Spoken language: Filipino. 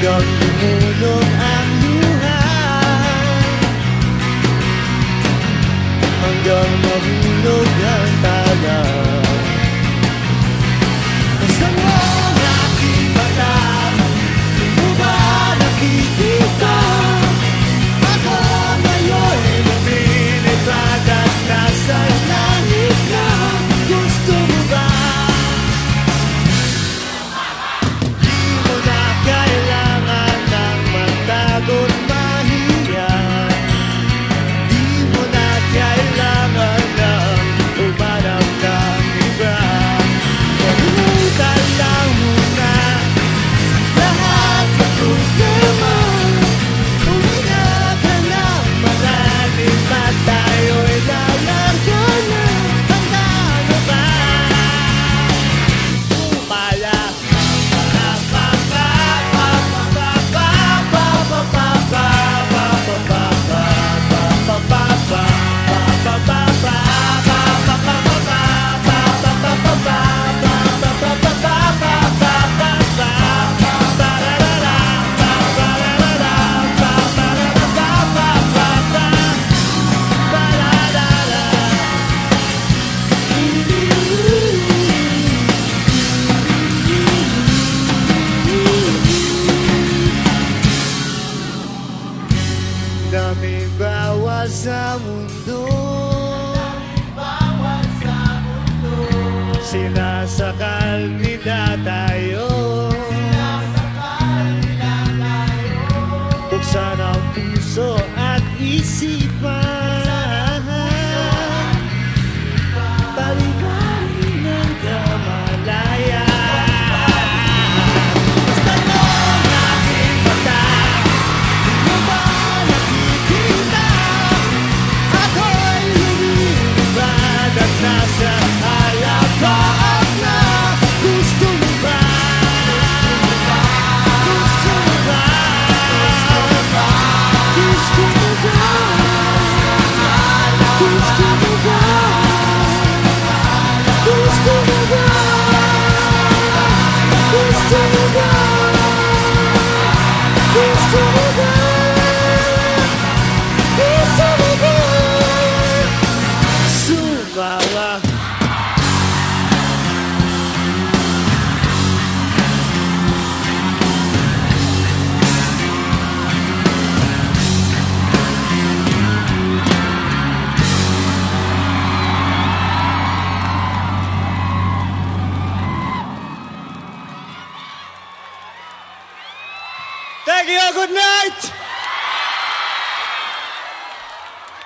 Gantinyong ang luha Hanggang maging daming bawa sa mundo. Sinasakal nila tayo. Just Thank you. Good night.